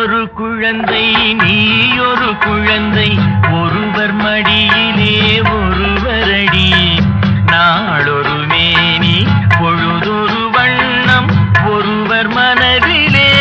ஒரு குழந்தை நீயொரு குழந்தை. ஒருவர் மடியிலே ஒருவரடி நாளொரு மேனி பொழுதொரு வண்ணம். ஒருவர் மனதிலே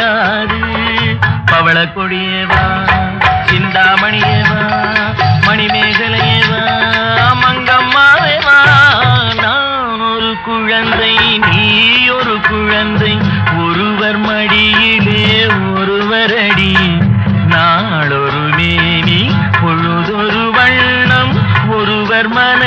கூடாது பவள கொடியேவா சிந்தாமணியேவா மணிமேகலையேவா மங்கம்மாவேவா நான் ஒரு குழந்தை நீ ஒரு குழந்தை ஒருவர் மடியிலே ஒருவர் அடி. நாளொரு மேனி பொழுதொரு வண்ணம் ஒருவர் மனதிலே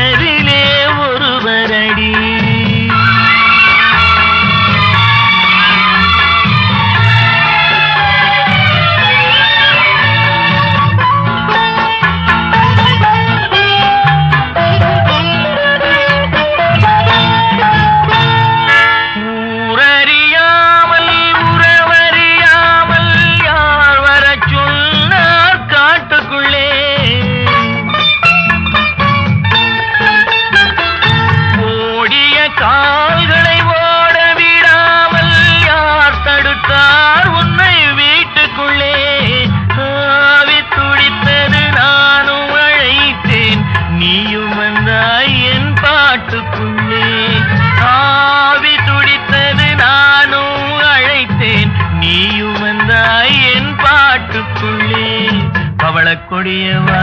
கொடியவா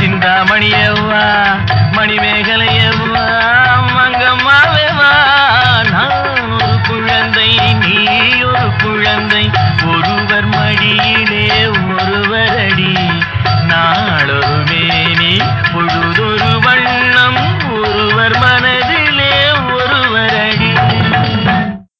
சிந்தாமணியவா? மணிமேகலையவா? மங்கம்மாவேவா நான் ஒரு குழந்தை நீ ஒரு குழந்தை ஒருவர் மடியிலே